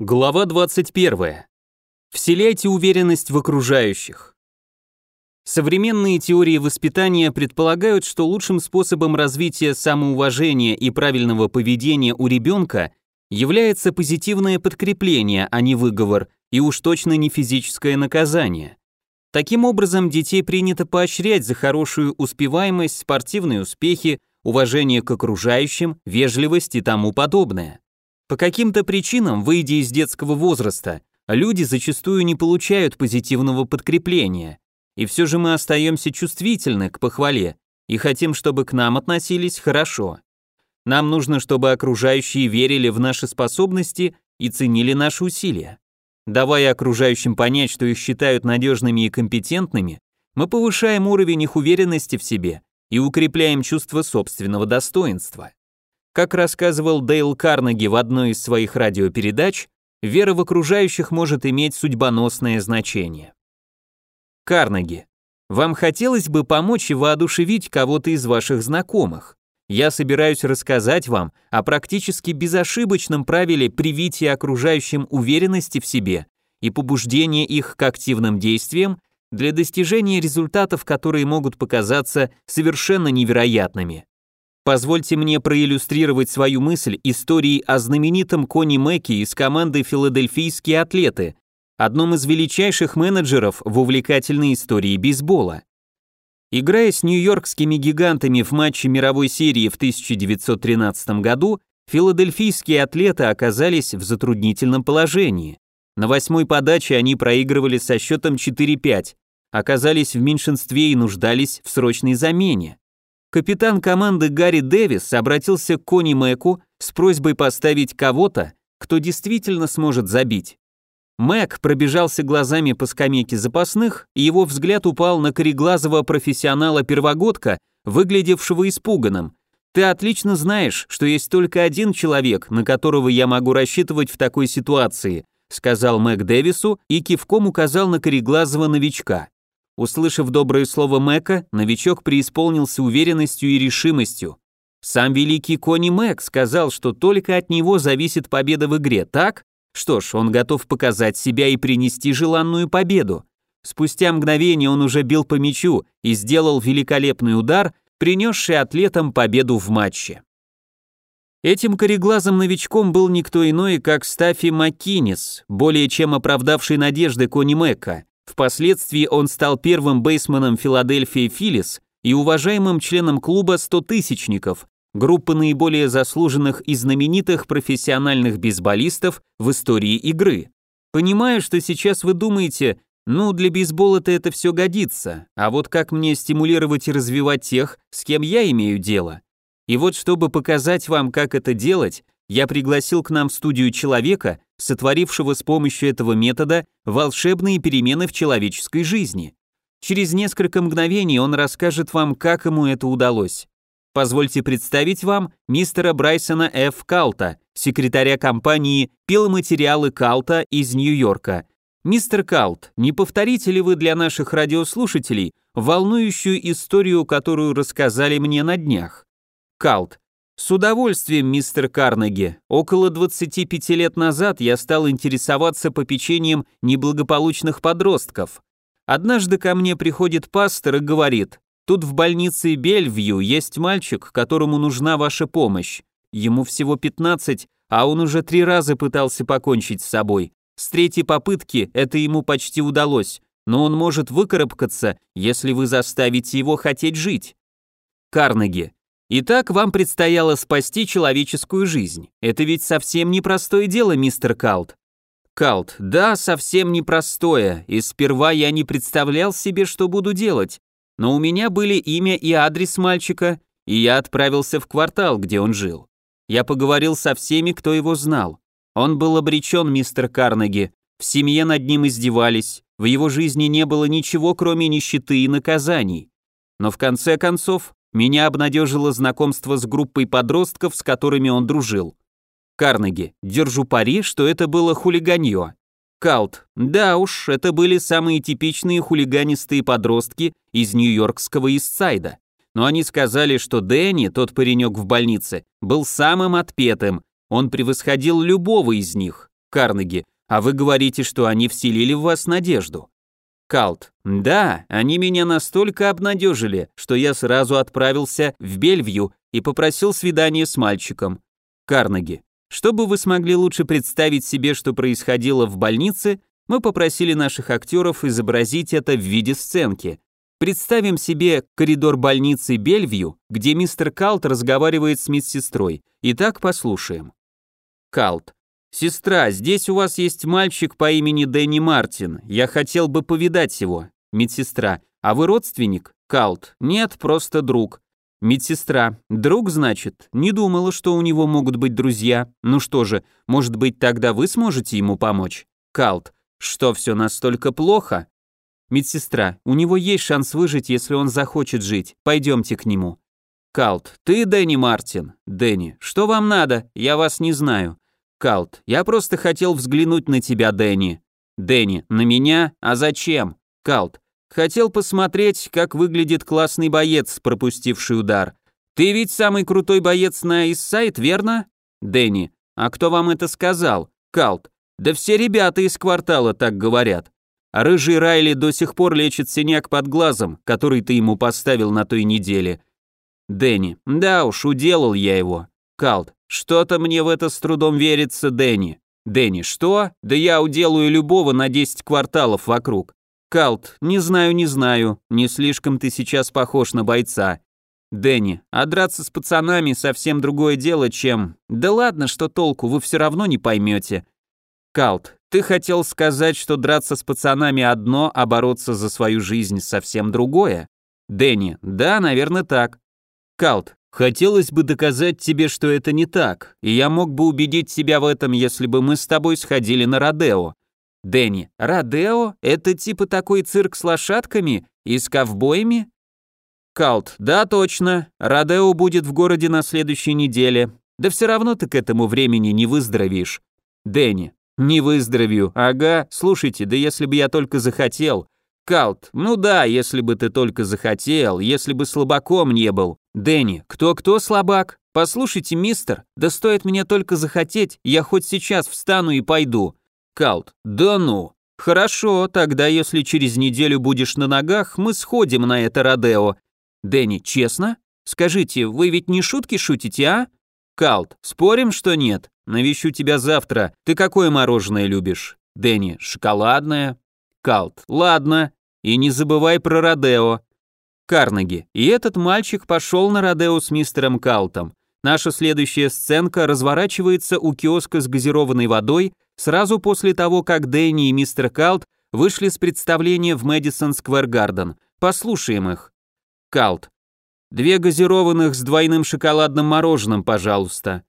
Глава 21. Вселяйте уверенность в окружающих. Современные теории воспитания предполагают, что лучшим способом развития самоуважения и правильного поведения у ребенка является позитивное подкрепление, а не выговор, и уж точно не физическое наказание. Таким образом, детей принято поощрять за хорошую успеваемость, спортивные успехи, уважение к окружающим, вежливость и тому подобное. По каким-то причинам, выйдя из детского возраста, люди зачастую не получают позитивного подкрепления, и все же мы остаемся чувствительны к похвале и хотим, чтобы к нам относились хорошо. Нам нужно, чтобы окружающие верили в наши способности и ценили наши усилия. Давая окружающим понять, что их считают надежными и компетентными, мы повышаем уровень их уверенности в себе и укрепляем чувство собственного достоинства. Как рассказывал Дейл Карнеги в одной из своих радиопередач, вера в окружающих может иметь судьбоносное значение. Карнеги. Вам хотелось бы помочь и воодушевить кого-то из ваших знакомых? Я собираюсь рассказать вам о практически безошибочном правиле привития окружающим уверенности в себе и побуждения их к активным действиям для достижения результатов, которые могут показаться совершенно невероятными. Позвольте мне проиллюстрировать свою мысль историей о знаменитом Кони Мэки из команды «Филадельфийские атлеты», одном из величайших менеджеров в увлекательной истории бейсбола. Играя с нью-йоркскими гигантами в матче мировой серии в 1913 году, филадельфийские атлеты оказались в затруднительном положении. На восьмой подаче они проигрывали со счетом 4-5, оказались в меньшинстве и нуждались в срочной замене. Капитан команды Гарри Дэвис обратился к Кони Мэку с просьбой поставить кого-то, кто действительно сможет забить. Мэг пробежался глазами по скамейке запасных, и его взгляд упал на кореглазого профессионала-первогодка, выглядевшего испуганным. «Ты отлично знаешь, что есть только один человек, на которого я могу рассчитывать в такой ситуации», сказал Мэг Дэвису и кивком указал на кореглазого новичка. Услышав доброе слово Мэка, новичок преисполнился уверенностью и решимостью. Сам великий Кони Мэк сказал, что только от него зависит победа в игре, так? Что ж, он готов показать себя и принести желанную победу. Спустя мгновение он уже бил по мячу и сделал великолепный удар, принесший атлетам победу в матче. Этим кореглазым новичком был никто иной, как Стаффи Маккинис, более чем оправдавший надежды Кони Мэка. Впоследствии он стал первым бейсменом Филадельфии Филлис и уважаемым членом клуба «Стотысячников», группы наиболее заслуженных и знаменитых профессиональных бейсболистов в истории игры. Понимаю, что сейчас вы думаете, ну, для бейсбола-то это все годится, а вот как мне стимулировать и развивать тех, с кем я имею дело? И вот чтобы показать вам, как это делать, я пригласил к нам в студию человека, сотворившего с помощью этого метода волшебные перемены в человеческой жизни. Через несколько мгновений он расскажет вам, как ему это удалось. Позвольте представить вам мистера Брайсона Ф. Калта, секретаря компании «Пиломатериалы Калта» из Нью-Йорка. Мистер Калт, не повторите ли вы для наших радиослушателей волнующую историю, которую рассказали мне на днях? Калт, с удовольствием, мистер Карнеги. Около 25 лет назад я стал интересоваться попечением неблагополучных подростков. Однажды ко мне приходит пастор и говорит, тут в больнице Бельвью есть мальчик, которому нужна ваша помощь. Ему всего 15, а он уже три раза пытался покончить с собой. С третьей попытки это ему почти удалось, но он может выкарабкаться, если вы заставите его хотеть жить. Карнеги, Итак, вам предстояло спасти человеческую жизнь. Это ведь совсем непростое дело, мистер Калт. Калт, да, совсем непростое, и сперва я не представлял себе, что буду делать. Но у меня были имя и адрес мальчика, и я отправился в квартал, где он жил. Я поговорил со всеми, кто его знал. Он был обречен, мистер Карнеги. В семье над ним издевались, в его жизни не было ничего, кроме нищеты и наказаний. Но в конце концов, меня обнадежило знакомство с группой подростков, с которыми он дружил. Карнеги, держу пари, что это было хулиганье. Калт, да уж, это были самые типичные хулиганистые подростки из нью-йоркского Истсайда. Но они сказали, что Дэнни, тот паренек в больнице, был самым отпетым, он превосходил любого из них. Карнеги, а вы говорите, что они вселили в вас надежду. Калт. Да, они меня настолько обнадежили, что я сразу отправился в Бельвью и попросил свидания с мальчиком. Карнеги. Чтобы вы смогли лучше представить себе, что происходило в больнице, мы попросили наших актеров изобразить это в виде сценки. Представим себе коридор больницы Бельвью, где мистер Калт разговаривает с медсестрой. Итак, послушаем. Калт. «Сестра, здесь у вас есть мальчик по имени Дэнни Мартин. Я хотел бы повидать его». Медсестра. «А вы родственник?» Калт. «Нет, просто друг». Медсестра. «Друг, значит? Не думала, что у него могут быть друзья. Ну что же, может быть, тогда вы сможете ему помочь?» Калт. «Что, все настолько плохо?» Медсестра. «У него есть шанс выжить, если он захочет жить. Пойдемте к нему». Калт. «Ты Дэнни Мартин?» Дэнни. «Что вам надо? Я вас не знаю». Калт, я просто хотел взглянуть на тебя, Дэнни. Дэнни, на меня? А зачем? Калт, хотел посмотреть, как выглядит классный боец, пропустивший удар. Ты ведь самый крутой боец на Ист-Сайд, верно? Дэнни, а кто вам это сказал? Калт, да все ребята из квартала так говорят. Рыжий Райли до сих пор лечит синяк под глазом, который ты ему поставил на той неделе. Дэнни, да уж, уделал я его. Калт, что-то мне в это с трудом верится, Дэнни. Дэнни, что? Да я уделаю любого на 10 кварталов вокруг. Калт, не знаю, не знаю, не слишком ты сейчас похож на бойца. Дэнни, а драться с пацанами совсем другое дело, чем... Да ладно, что толку, вы все равно не поймете. Калт, ты хотел сказать, что драться с пацанами одно, а бороться за свою жизнь совсем другое? Дэнни, да, наверное, так. Калт, Хотелось бы доказать тебе, что это не так, и я мог бы убедить тебя в этом, если бы мы с тобой сходили на Родео. Дэнни, Родео? Это типа такой цирк с лошадками и с ковбоями? Калт, да, точно. Родео будет в городе на следующей неделе. Да все равно ты к этому времени не выздоровеешь. Дэнни, не выздоровею. Ага, слушайте, да если бы я только захотел. Калт, ну да, если бы ты только захотел, если бы слабаком не был. Дэнни, кто-кто слабак? Послушайте, мистер, да стоит мне только захотеть, я хоть сейчас встану и пойду. Калт, да ну. Хорошо, тогда если через неделю будешь на ногах, мы сходим на это Родео. Дэнни, честно? Скажите, вы ведь не шутки шутите, а? Калт, спорим, что нет? Навещу тебя завтра. Ты какое мороженое любишь? Дэнни, шоколадное. Калт, ладно. И не забывай про Родео. Карнеги. И этот мальчик пошел на Родео с мистером Калтом. Наша следующая сценка разворачивается у киоска с газированной водой сразу после того, как Дэнни и мистер Калт вышли с представления в Мэдисон Сквер Гарден. Послушаем их. Калт. Две газированных с двойным шоколадным мороженым, пожалуйста.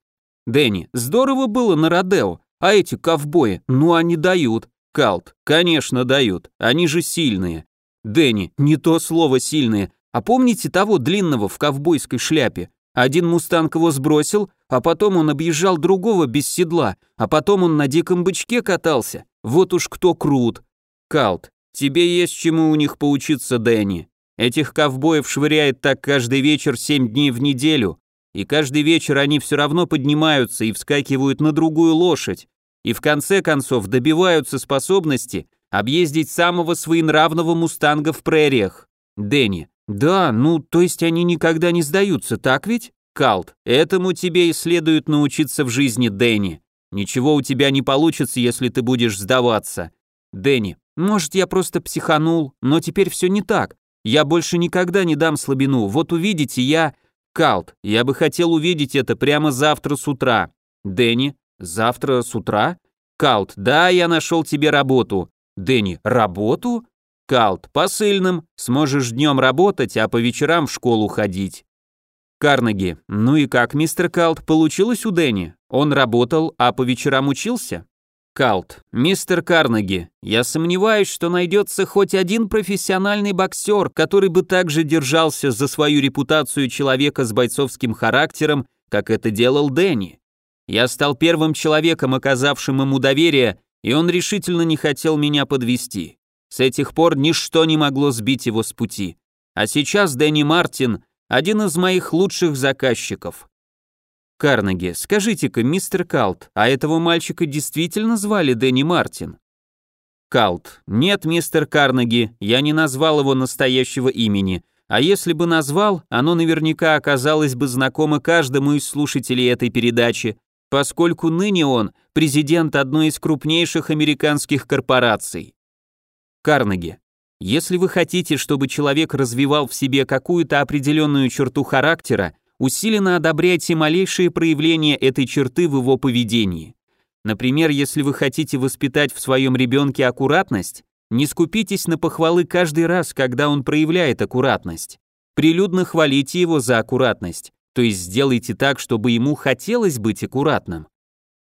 Дэнни. Здорово было на Родео. А эти ковбои, ну они дают. Калт. Конечно, дают. Они же сильные. Дэнни, не то слово сильные. А помните того длинного в ковбойской шляпе? Один мустанг его сбросил, а потом он объезжал другого без седла, а потом он на диком бычке катался. Вот уж кто крут. Калт, тебе есть чему у них поучиться, Дэнни. Этих ковбоев швыряет так каждый вечер семь дней в неделю, и каждый вечер они все равно поднимаются и вскакивают на другую лошадь, и в конце концов добиваются способности объездить самого своенравного мустанга в прериях. Дэнни. Да, ну, то есть они никогда не сдаются, так ведь? Калт. Этому тебе и следует научиться в жизни, Дэнни. Ничего у тебя не получится, если ты будешь сдаваться. Дэнни. Может, я просто психанул, но теперь все не так. Я больше никогда не дам слабину. Вот увидите, я... Калт. Я бы хотел увидеть это прямо завтра с утра. Дэнни. Завтра с утра? Калт. Да, я нашел тебе работу. Дэнни, работу? Калт, посыльным. Сможешь днем работать, а по вечерам в школу ходить. Карнеги, ну и как, мистер Калт, получилось у Дэнни? Он работал, а по вечерам учился? Калт, мистер Карнеги, я сомневаюсь, что найдется хоть один профессиональный боксер, который бы так же держался за свою репутацию человека с бойцовским характером, как это делал Дэнни. Я стал первым человеком, оказавшим ему доверие, и он решительно не хотел меня подвести. С этих пор ничто не могло сбить его с пути. А сейчас Дэнни Мартин – один из моих лучших заказчиков. Карнеги, скажите-ка, мистер Калт, а этого мальчика действительно звали Дэнни Мартин? Калт, нет, мистер Карнеги, я не назвал его настоящего имени, а если бы назвал, оно наверняка оказалось бы знакомо каждому из слушателей этой передачи, поскольку ныне он президент одной из крупнейших американских корпораций. Карнеги, если вы хотите, чтобы человек развивал в себе какую-то определенную черту характера, усиленно одобряйте малейшие проявления этой черты в его поведении. Например, если вы хотите воспитать в своем ребенке аккуратность, не скупитесь на похвалы каждый раз, когда он проявляет аккуратность. Прилюдно хвалите его за аккуратность, то есть сделайте так, чтобы ему хотелось быть аккуратным.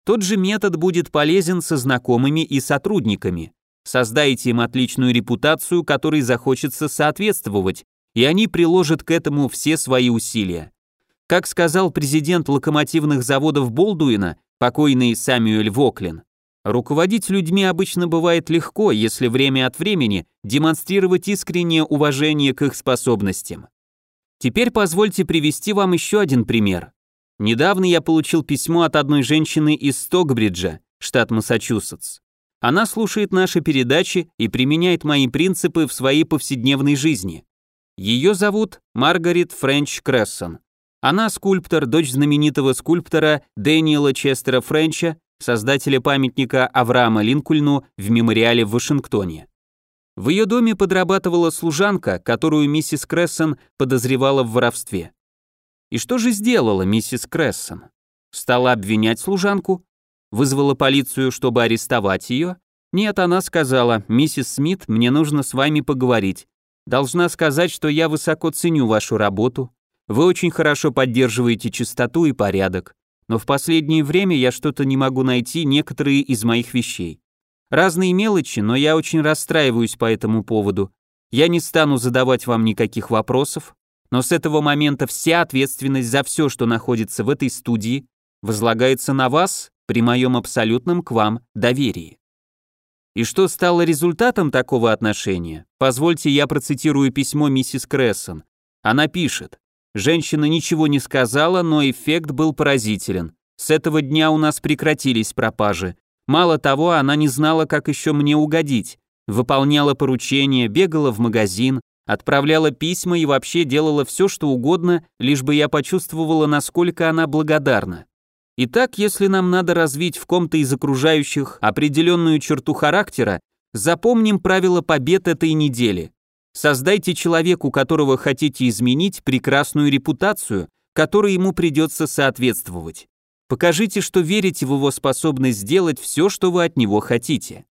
Тот же метод будет полезен со знакомыми и сотрудниками. Создайте им отличную репутацию, которой захочется соответствовать, и они приложат к этому все свои усилия. Как сказал президент локомотивных заводов Болдуина, покойный Самюэль Воклин, руководить людьми обычно бывает легко, если время от времени демонстрировать искреннее уважение к их способностям. Теперь позвольте привести вам еще один пример. Недавно я получил письмо от одной женщины из Стокбриджа, штат Массачусетс. Она слушает наши передачи и применяет мои принципы в своей повседневной жизни. Ее зовут Маргарет Френч Крессон. Она скульптор, дочь знаменитого скульптора Дэниела Честера Френча, создателя памятника Авраама Линкольну в мемориале в Вашингтоне. В ее доме подрабатывала служанка, которую миссис Крессон подозревала в воровстве. И что же сделала миссис Крессон? Стала обвинять служанку? Вызвала полицию, чтобы арестовать ее? Нет, она сказала, миссис Смит, мне нужно с вами поговорить. Должна сказать, что я высоко ценю вашу работу, вы очень хорошо поддерживаете чистоту и порядок, но в последнее время я что-то не могу найти некоторые из моих вещей. Разные мелочи, но я очень расстраиваюсь по этому поводу. Я не стану задавать вам никаких вопросов, но с этого момента вся ответственность за все, что находится в этой студии, возлагается на вас при моем абсолютном к вам доверии. И что стало результатом такого отношения? Позвольте я процитирую письмо миссис Крессон. Она пишет, Женщина ничего не сказала, но эффект был поразителен. С этого дня у нас прекратились пропажи. Мало того, она не знала, как еще мне угодить. Выполняла поручения, бегала в магазин, отправляла письма и вообще делала все, что угодно, лишь бы я почувствовала, насколько она благодарна. Итак, если нам надо развить в ком-то из окружающих определенную черту характера, запомним правила побед этой недели. Создайте человеку, которого хотите изменить, прекрасную репутацию, которой ему придется соответствовать. Покажите, что верите в его способность сделать все, что вы от него хотите.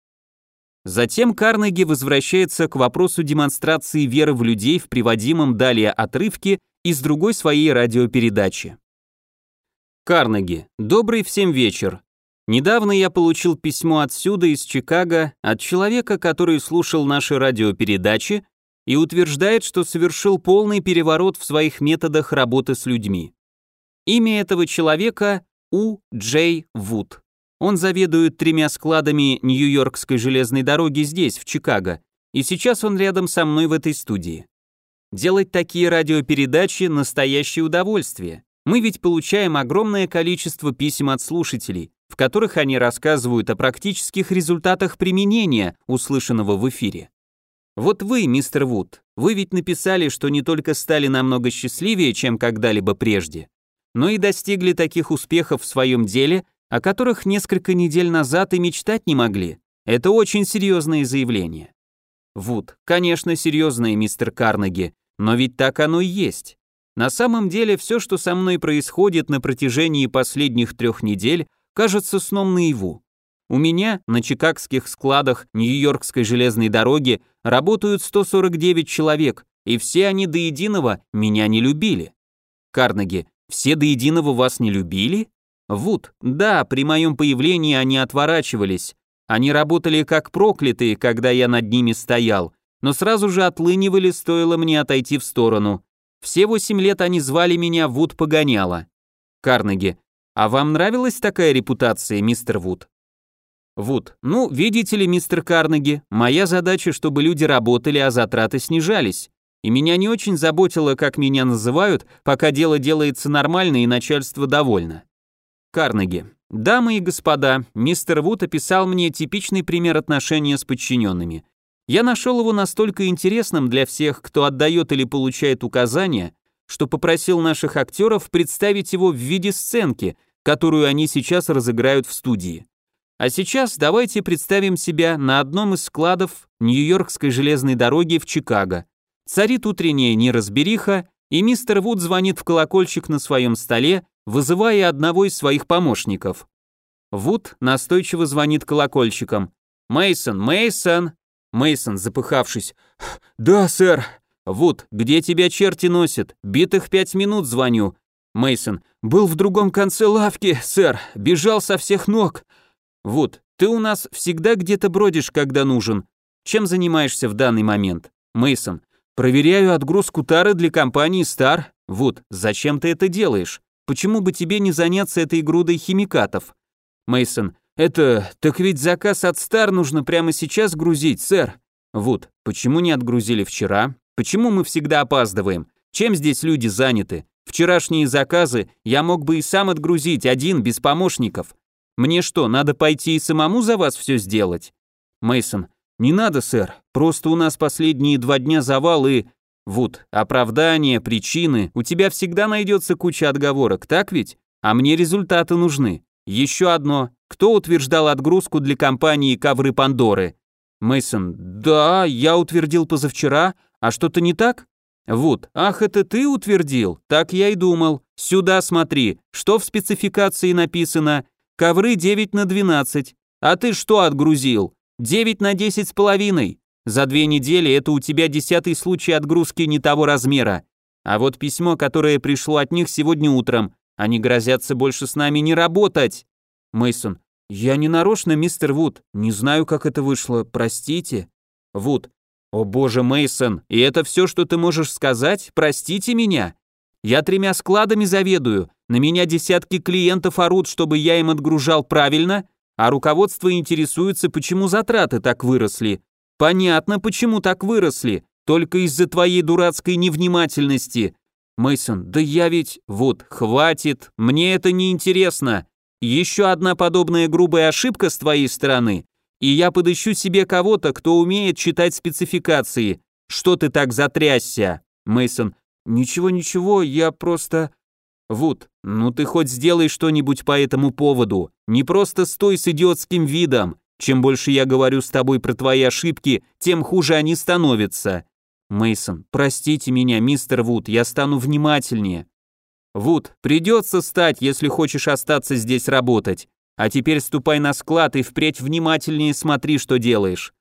Затем Карнеги возвращается к вопросу демонстрации веры в людей в приводимом далее отрывке из другой своей радиопередачи. Карнеги, добрый всем вечер. Недавно я получил письмо отсюда, из Чикаго, от человека, который слушал наши радиопередачи и утверждает, что совершил полный переворот в своих методах работы с людьми. Имя этого человека У. Джей Вуд. Он заведует тремя складами Нью-Йоркской железной дороги здесь, в Чикаго, и сейчас он рядом со мной в этой студии. Делать такие радиопередачи – настоящее удовольствие. Мы ведь получаем огромное количество писем от слушателей, в которых они рассказывают о практических результатах применения услышанного в эфире. Вот вы, мистер Вуд, вы ведь написали, что не только стали намного счастливее, чем когда-либо прежде, но и достигли таких успехов в своем деле, о которых несколько недель назад и мечтать не могли. Это очень серьезное заявление. Вуд, конечно, серьезное, мистер Карнеги, но ведь так оно и есть. На самом деле все, что со мной происходит на протяжении последних трех недель, кажется сном наяву. У меня на чикагских складах Нью-Йоркской железной дороги работают 149 человек, и все они до единого меня не любили. Карнеги, все до единого вас не любили? Вуд, да, при моем появлении они отворачивались. Они работали как проклятые, когда я над ними стоял, но сразу же отлынивали, стоило мне отойти в сторону. Все восемь лет они звали меня Вуд Погоняла. Карнеги, а вам нравилась такая репутация, мистер Вуд? Вуд, ну, видите ли, мистер Карнеги, моя задача, чтобы люди работали, а затраты снижались. И меня не очень заботило, как меня называют, пока дело делается нормально и начальство довольно. Карнеги. Дамы и господа, мистер Вуд описал мне типичный пример отношения с подчиненными. Я нашел его настолько интересным для всех, кто отдает или получает указания, что попросил наших актеров представить его в виде сценки, которую они сейчас разыграют в студии. А сейчас давайте представим себя на одном из складов Нью-Йоркской железной дороги в Чикаго. Царит утренняя неразбериха, и мистер Вуд звонит в колокольчик на своем столе, вызывая одного из своих помощников. Вуд настойчиво звонит колокольчиком. Мейсон, Мейсон. Мейсон, запыхавшись. Да, сэр. Вуд, где тебя черти носят? Битых пять минут звоню. Мейсон, был в другом конце лавки, сэр. Бежал со всех ног. Вуд, ты у нас всегда где-то бродишь, когда нужен. Чем занимаешься в данный момент? Мейсон, проверяю отгрузку тары для компании Star. Вуд, зачем ты это делаешь? Почему бы тебе не заняться этой грудой химикатов? Мейсон, это, так ведь заказ от Star нужно прямо сейчас грузить, сэр. Вуд, почему не отгрузили вчера? Почему мы всегда опаздываем? Чем здесь люди заняты? Вчерашние заказы я мог бы и сам отгрузить, один, без помощников. Мне что, надо пойти и самому за вас все сделать? Мейсон, не надо, сэр. Просто у нас последние два дня завал и... Вуд, оправдания, причины. У тебя всегда найдется куча отговорок, так ведь? А мне результаты нужны. Еще одно. Кто утверждал отгрузку для компании Ковры Пандоры? Мейсон, да, я утвердил позавчера. А что-то не так? Вуд, ах, это ты утвердил? Так я и думал. Сюда смотри, что в спецификации написано? Ковры 9 на 12. А ты что отгрузил? 9 на 10 с половиной. За две недели это у тебя десятый случай отгрузки не того размера. А вот письмо, которое пришло от них сегодня утром, они грозятся больше с нами не работать. Мейсон, я не нарочно, мистер Вуд, не знаю, как это вышло, простите. Вуд, о боже, Мейсон, и это все, что ты можешь сказать? Простите меня. Я тремя складами заведую, на меня десятки клиентов орут, чтобы я им отгружал правильно, а руководство интересуется, почему затраты так выросли. Понятно, почему так выросли, только из-за твоей дурацкой невнимательности. Мейсон, да я ведь... Вот, хватит, мне это не интересно. Еще одна подобная грубая ошибка с твоей стороны, и я подыщу себе кого-то, кто умеет читать спецификации. Что ты так затрясся? Мейсон, ничего, ничего, я просто... Вуд, ну ты хоть сделай что-нибудь по этому поводу. Не просто стой с идиотским видом. Чем больше я говорю с тобой про твои ошибки, тем хуже они становятся. Мейсон, простите меня, мистер Вуд, я стану внимательнее. Вуд, придется стать, если хочешь остаться здесь работать. А теперь ступай на склад и впредь внимательнее смотри, что делаешь.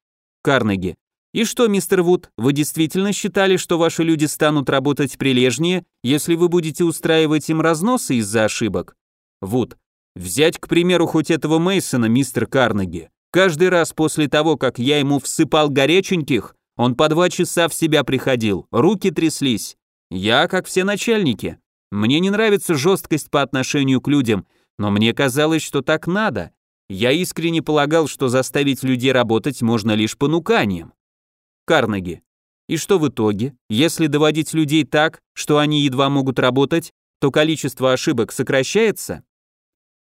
Карнеги, и что, мистер Вуд, вы действительно считали, что ваши люди станут работать прилежнее, если вы будете устраивать им разносы из-за ошибок? Вуд, взять, к примеру, хоть этого Мейсона, мистер Карнеги. Каждый раз после того, как я ему всыпал горяченьких, он по два часа в себя приходил, руки тряслись. Я, как все начальники. Мне не нравится жесткость по отношению к людям, но мне казалось, что так надо. Я искренне полагал, что заставить людей работать можно лишь понуканием. Карнеги. И что в итоге? Если доводить людей так, что они едва могут работать, то количество ошибок сокращается?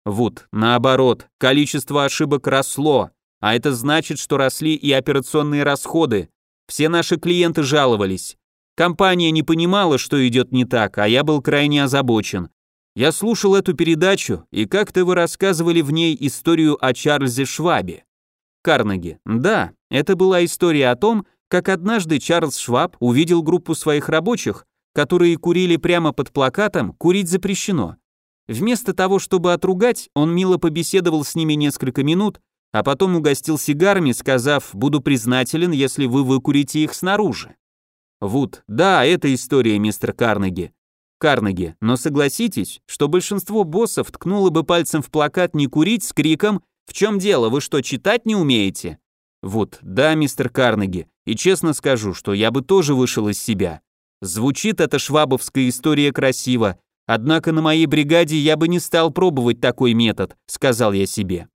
Вуд, наоборот, количество ошибок росло, а это значит, что росли и операционные расходы. Все наши клиенты жаловались. Компания не понимала, что идет не так, а я был крайне озабочен. Я слушал эту передачу, и как-то вы рассказывали в ней историю о Чарльзе Швабе. Карнеги. Да, это была история о том, как однажды Чарльз Шваб увидел группу своих рабочих, которые курили прямо под плакатом «Курить запрещено». Вместо того, чтобы отругать, он мило побеседовал с ними несколько минут, а потом угостил сигарами, сказав «Буду признателен, если вы выкурите их снаружи». Вуд, да, это история, мистер Карнеги. Карнеги, но согласитесь, что большинство боссов ткнуло бы пальцем в плакат «Не курить» с криком «В чем дело, вы что, читать не умеете?» Вот, да, мистер Карнеги, и честно скажу, что я бы тоже вышел из себя. Звучит эта швабовская история красиво, однако на моей бригаде я бы не стал пробовать такой метод, сказал я себе.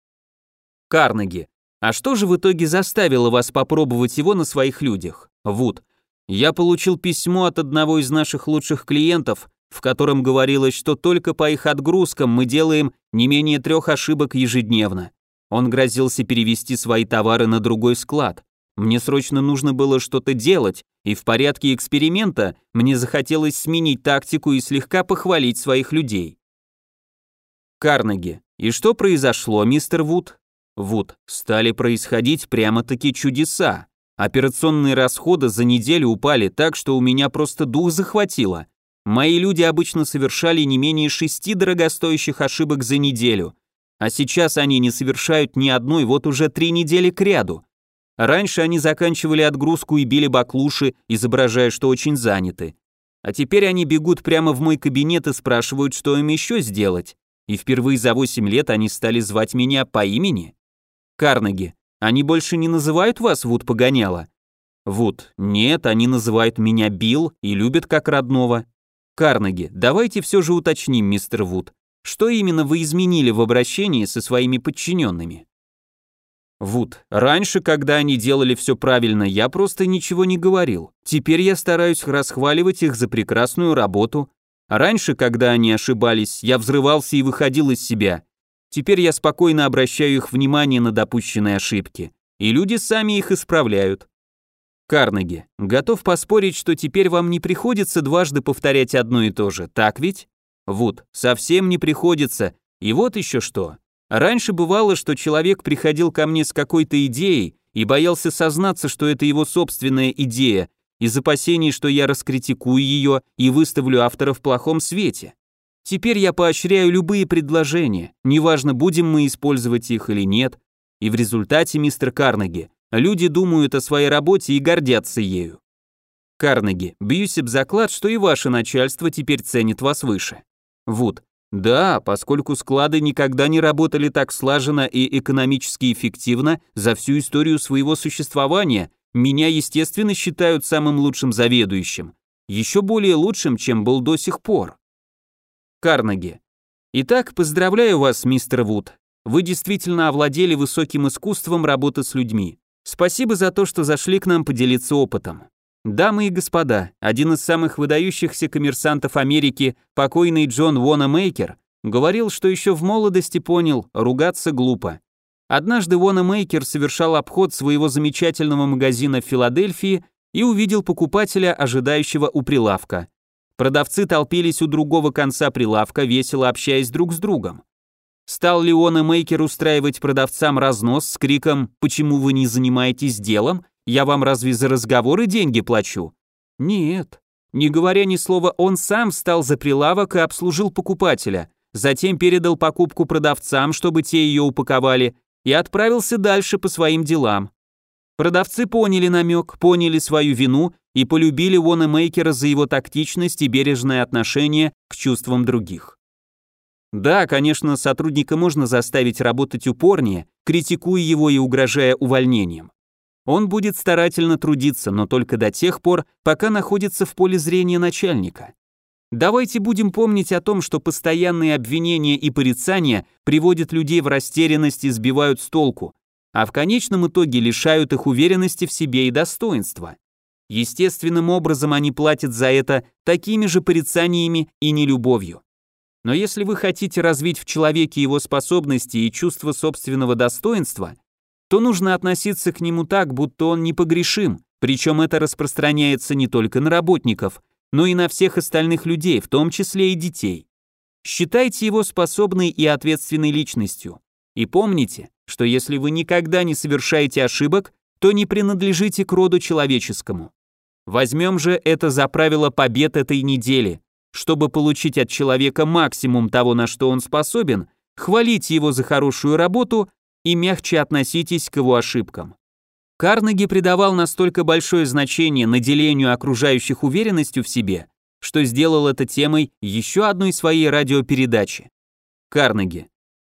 Карнеги, а что же в итоге заставило вас попробовать его на своих людях? Вуд, я получил письмо от одного из наших лучших клиентов, в котором говорилось, что только по их отгрузкам мы делаем не менее трех ошибок ежедневно. Он грозился перевести свои товары на другой склад. Мне срочно нужно было что-то делать, и в порядке эксперимента мне захотелось сменить тактику и слегка похвалить своих людей. Карнеги. И что произошло, мистер Вуд? Вуд. Стали происходить прямо-таки чудеса. Операционные расходы за неделю упали так, что у меня просто дух захватило. Мои люди обычно совершали не менее шести дорогостоящих ошибок за неделю, а сейчас они не совершают ни одной вот уже три недели кряду. Раньше они заканчивали отгрузку и били баклуши, изображая, что очень заняты. А теперь они бегут прямо в мой кабинет и спрашивают, что им еще сделать. И впервые за 8 лет они стали звать меня по имени. Карнеги, они больше не называют вас Вуд Погоняла? Вуд, нет, они называют меня Билл и любят как родного. Карнеги, давайте все же уточним, мистер Вуд, что именно вы изменили в обращении со своими подчиненными? Вуд, раньше, когда они делали все правильно, я просто ничего не говорил. Теперь я стараюсь расхваливать их за прекрасную работу. Раньше, когда они ошибались, я взрывался и выходил из себя. Теперь я спокойно обращаю их внимание на допущенные ошибки. И люди сами их исправляют. Карнеги, готов поспорить, что теперь вам не приходится дважды повторять одно и то же, так ведь? Вуд, совсем не приходится. И вот еще что. Раньше бывало, что человек приходил ко мне с какой-то идеей и боялся сознаться, что это его собственная идея, из опасений, что я раскритикую ее и выставлю автора в плохом свете. Теперь я поощряю любые предложения, неважно, будем мы использовать их или нет, и в результате, мистер Карнеги, люди думают о своей работе и гордятся ею. Карнеги, бьюсь об заклад, что и ваше начальство теперь ценит вас выше. Вуд, да, поскольку склады никогда не работали так слаженно и экономически эффективно за всю историю своего существования, меня, естественно, считают самым лучшим заведующим. Еще более лучшим, чем был до сих пор. Карнеги. Итак, поздравляю вас, мистер Вуд. Вы действительно овладели высоким искусством работы с людьми. Спасибо за то, что зашли к нам поделиться опытом. Дамы и господа, один из самых выдающихся коммерсантов Америки, покойный Джон Уонамейкер, говорил, что еще в молодости понял, ругаться глупо. Однажды Уонамейкер совершал обход своего замечательного магазина в Филадельфии и увидел покупателя, ожидающего у прилавка. Продавцы толпились у другого конца прилавка, весело общаясь друг с другом. Стал ли Уонамейкер устраивать продавцам разнос с криком «Почему вы не занимаетесь делом?» Я вам разве за разговоры деньги плачу? Нет. Не говоря ни слова, он сам встал за прилавок и обслужил покупателя, затем передал покупку продавцам, чтобы те ее упаковали, и отправился дальше по своим делам. Продавцы поняли намек, поняли свою вину и полюбили Уона Мейкера за его тактичность и бережное отношение к чувствам других. Да, конечно, сотрудника можно заставить работать упорнее, критикуя его и угрожая увольнением. Он будет старательно трудиться, но только до тех пор, пока находится в поле зрения начальника. Давайте будем помнить о том, что постоянные обвинения и порицания приводят людей в растерянность и сбивают с толку, а в конечном итоге лишают их уверенности в себе и достоинства. Естественным образом они платят за это такими же порицаниями и нелюбовью. Но если вы хотите развить в человеке его способности и чувство собственного достоинства, то нужно относиться к нему так, будто он непогрешим, причем это распространяется не только на работников, но и на всех остальных людей, в том числе и детей. Считайте его способной и ответственной личностью. И помните, что если вы никогда не совершаете ошибок, то не принадлежите к роду человеческому. Возьмем же это за правило побед этой недели. Чтобы получить от человека максимум того, на что он способен, хвалите его за хорошую работу и мягче относитесь к его ошибкам. Карнеги придавал настолько большое значение наделению окружающих уверенностью в себе, что сделал это темой еще одной своей радиопередачи. Карнеги.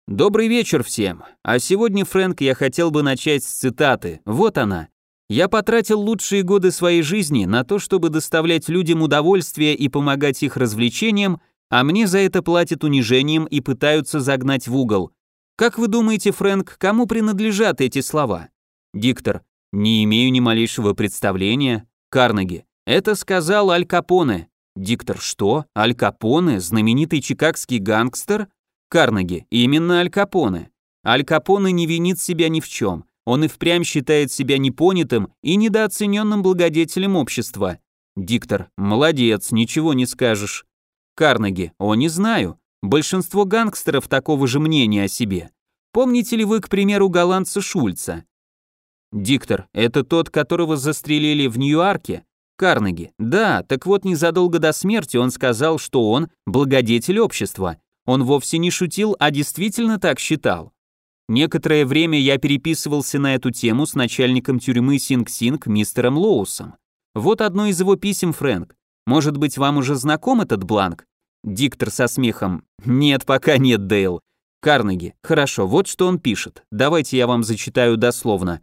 Добрый вечер всем. А сегодня, Фрэнк, я хотел бы начать с цитаты. Вот она. Я потратил лучшие годы своей жизни на то, чтобы доставлять людям удовольствие и помогать их развлечениям, а мне за это платят унижением и пытаются загнать в угол. Как вы думаете, Фрэнк, кому принадлежат эти слова? Диктор. Не имею ни малейшего представления. Карнеги. Это сказал Аль Капоне. Диктор, что? Аль Капоне, знаменитый чикагский гангстер? Карнеги, именно Аль Капоне. Аль Капоне не винит себя ни в чем. Он и впрямь считает себя непонятым и недооцененным благодетелем общества. Диктор, молодец, ничего не скажешь. Карнеги, о, не знаю. Большинство гангстеров такого же мнения о себе. Помните ли вы, к примеру, голландца Шульца? Диктор, это тот, которого застрелили в Нью-Йорке? Карнеги, да, так вот незадолго до смерти он сказал, что он благодетель общества. Он вовсе не шутил, а действительно так считал. Некоторое время я переписывался на эту тему с начальником тюрьмы Синг-Синг мистером Лоусом. Вот одно из его писем, Фрэнк. Может быть, вам уже знаком этот бланк? Диктор со смехом. Нет, пока нет, Дейл. Карнеги. Хорошо, вот что он пишет. Давайте я вам зачитаю дословно.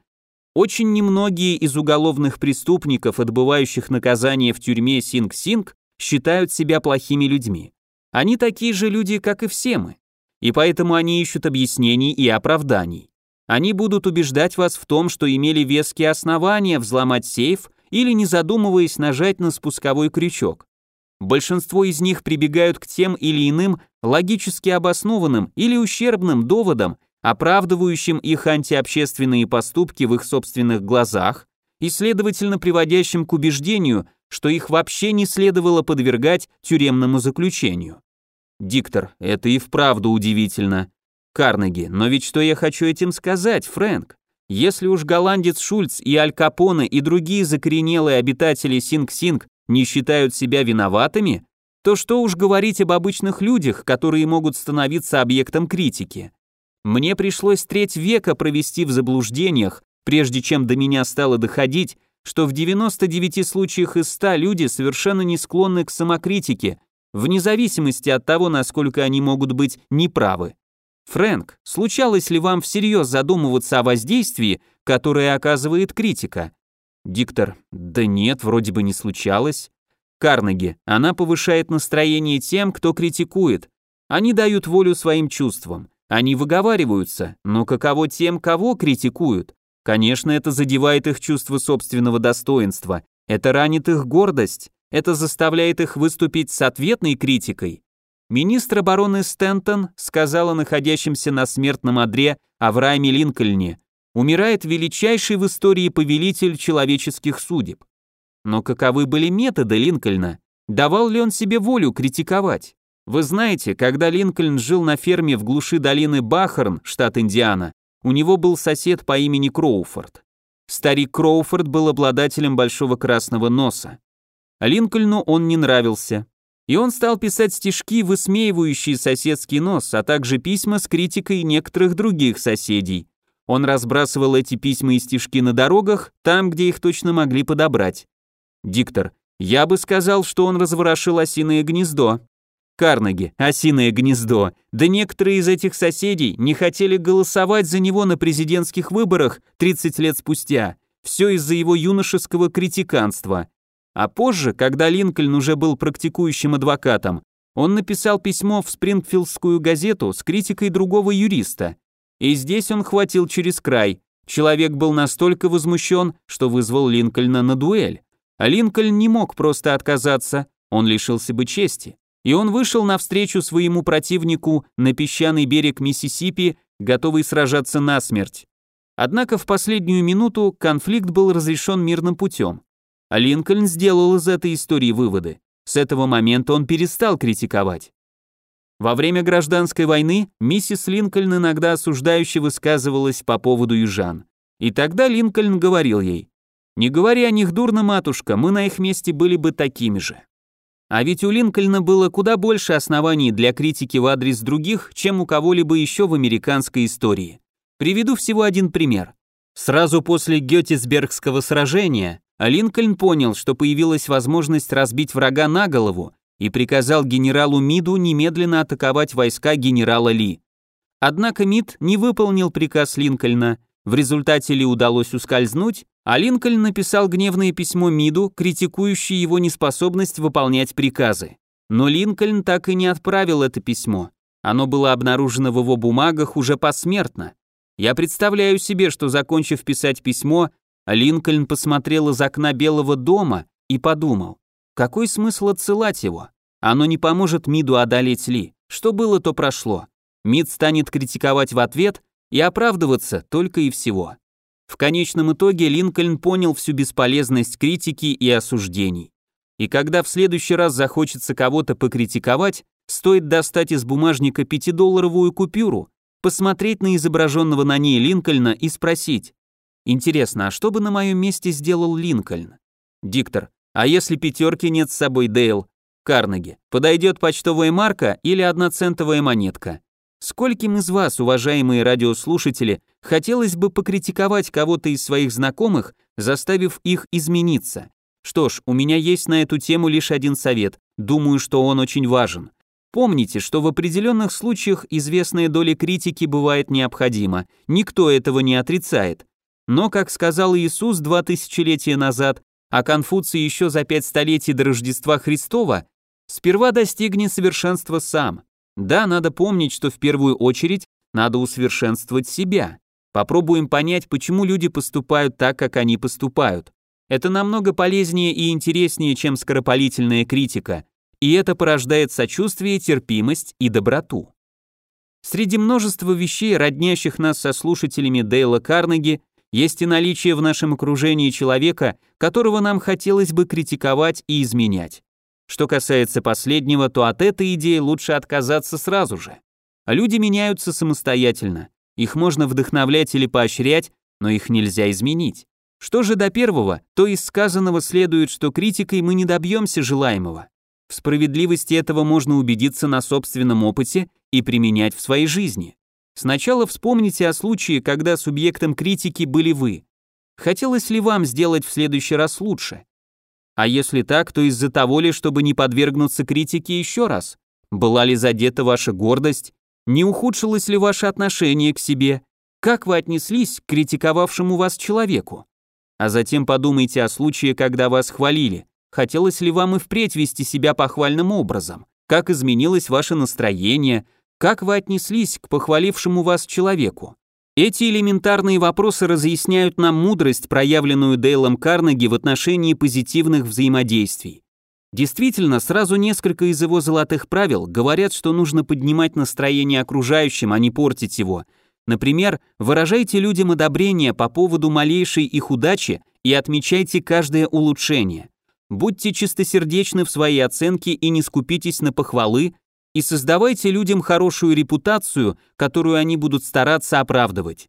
Очень немногие из уголовных преступников, отбывающих наказание в тюрьме Синг-Синг, считают себя плохими людьми. Они такие же люди, как и все мы. И поэтому они ищут объяснений и оправданий. Они будут убеждать вас в том, что имели веские основания взломать сейф или, не задумываясь, нажать на спусковой крючок. Большинство из них прибегают к тем или иным логически обоснованным или ущербным доводам, оправдывающим их антиобщественные поступки в их собственных глазах и, следовательно, приводящим к убеждению, что их вообще не следовало подвергать тюремному заключению. Диктор, это и вправду удивительно. Карнеги, но ведь что я хочу этим сказать, Фрэнк? Если уж голландец Шульц и Аль Капоне и другие закоренелые обитатели Синг-Синг не считают себя виноватыми, то что уж говорить об обычных людях, которые могут становиться объектом критики. Мне пришлось треть века провести в заблуждениях, прежде чем до меня стало доходить, что в 99 случаях из 100 люди совершенно не склонны к самокритике, вне зависимости от того, насколько они могут быть неправы. Фрэнк, случалось ли вам всерьез задумываться о воздействии, которое оказывает критика? Диктор, да нет, вроде бы не случалось. Карнеги, она повышает настроение тем, кто критикует. Они дают волю своим чувствам. Они выговариваются, но каково тем, кого критикуют? Конечно, это задевает их чувство собственного достоинства, это ранит их гордость, это заставляет их выступить с ответной критикой. Министр обороны Стентон сказала находящимся на смертном одре Аврааме Линкольне, умирает величайший в истории повелитель человеческих судеб. Но каковы были методы Линкольна? Давал ли он себе волю критиковать? Вы знаете, когда Линкольн жил на ферме в глуши долины Бахарн, штат Индиана, у него был сосед по имени Кроуфорд. Старик Кроуфорд был обладателем большого красного носа. Линкольну он не нравился, и он стал писать стишки, высмеивающие соседский нос, а также письма с критикой некоторых других соседей. Он разбрасывал эти письма и стишки на дорогах, там, где их точно могли подобрать. Диктор, я бы сказал, что он разворошил осиное гнездо. Карнеги, осиное гнездо. Да некоторые из этих соседей не хотели голосовать за него на президентских выборах 30 лет спустя. Все из-за его юношеского критиканства. А позже, когда Линкольн уже был практикующим адвокатом, он написал письмо в Спрингфилдскую газету с критикой другого юриста. И здесь он хватил через край. Человек был настолько возмущен, что вызвал Линкольна на дуэль. А Линкольн не мог просто отказаться, он лишился бы чести и он вышел навстречу своему противнику на песчаный берег Миссисипи, готовый сражаться насмерть. Однако в последнюю минуту конфликт был разрешен мирным путем. А Линкольн сделал из этой истории выводы. С этого момента он перестал критиковать. Во время гражданской войны миссис Линкольн иногда осуждающе высказывалась по поводу южан. И тогда Линкольн говорил ей, «Не говори о них дурно, матушка, мы на их месте были бы такими же». А ведь у Линкольна было куда больше оснований для критики в адрес других, чем у кого-либо еще в американской истории. Приведу всего один пример. Сразу после Геттисбергского сражения Линкольн понял, что появилась возможность разбить врага на голову и приказал генералу Миду немедленно атаковать войска генерала Ли. Однако Мид не выполнил приказ Линкольна, в результате Ли удалось ускользнуть, а Линкольн написал гневное письмо МИДу, критикующее его неспособность выполнять приказы. Но Линкольн так и не отправил это письмо. Оно было обнаружено в его бумагах уже посмертно. Я представляю себе, что, закончив писать письмо, Линкольн посмотрел из окна Белого дома и подумал, Какой смысл отсылать его? Оно не поможет МИДу одолеть Ли. Что было, то прошло. МИД станет критиковать в ответ и оправдываться только и всего. В конечном итоге Линкольн понял всю бесполезность критики и осуждений. И когда в следующий раз захочется кого-то покритиковать, стоит достать из бумажника пятидолларовую купюру, посмотреть на изображенного на ней Линкольна и спросить, «Интересно, а что бы на моем месте сделал Линкольн?» Диктор, «А если пятерки нет с собой, Дейл?» Карнеги, «Подойдет почтовая марка или одноцентовая монетка?» Скольким из вас, уважаемые радиослушатели, хотелось бы покритиковать кого-то из своих знакомых, заставив их измениться? Что ж, у меня есть на эту тему лишь один совет, думаю, что он очень важен. Помните, что в определенных случаях известная доля критики бывает необходима, никто этого не отрицает. Но, как сказал Иисус два тысячелетия назад, а Конфуций еще за пять столетий до Рождества Христова, сперва достигни совершенства сам, да, надо помнить, что в первую очередь надо усовершенствовать себя. Попробуем понять, почему люди поступают так, как они поступают. Это намного полезнее и интереснее, чем скоропалительная критика, и это порождает сочувствие, терпимость и доброту. Среди множества вещей, роднящих нас со слушателями Дейла Карнеги, есть и наличие в нашем окружении человека, которого нам хотелось бы критиковать и изменять. Что касается последнего, то от этой идеи лучше отказаться сразу же. Люди меняются самостоятельно. Их можно вдохновлять или поощрять, но их нельзя изменить. Что же до первого, то из сказанного следует, что критикой мы не добьемся желаемого. В справедливости этого можно убедиться на собственном опыте и применять в своей жизни. Сначала вспомните о случае, когда субъектом критики были вы. Хотелось ли вам сделать в следующий раз лучше? А если так, то из-за того ли, чтобы не подвергнуться критике еще раз? Была ли задета ваша гордость? Не ухудшилось ли ваше отношение к себе? Как вы отнеслись к критиковавшему вас человеку? А затем подумайте о случае, когда вас хвалили. Хотелось ли вам и впредь вести себя похвальным образом? Как изменилось ваше настроение? Как вы отнеслись к похвалившему вас человеку? Эти элементарные вопросы разъясняют нам мудрость, проявленную Дейлом Карнеги в отношении позитивных взаимодействий. Действительно, сразу несколько из его золотых правил говорят, что нужно поднимать настроение окружающим, а не портить его. Например, выражайте людям одобрение по поводу малейшей их удачи и отмечайте каждое улучшение. Будьте чистосердечны в своей оценке и не скупитесь на похвалы, и создавайте людям хорошую репутацию, которую они будут стараться оправдывать.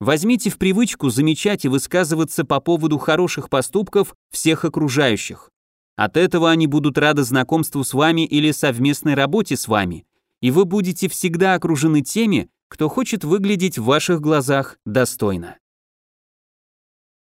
Возьмите в привычку замечать и высказываться по поводу хороших поступков всех окружающих. От этого они будут рады знакомству с вами или совместной работе с вами, и вы будете всегда окружены теми, кто хочет выглядеть в ваших глазах достойно.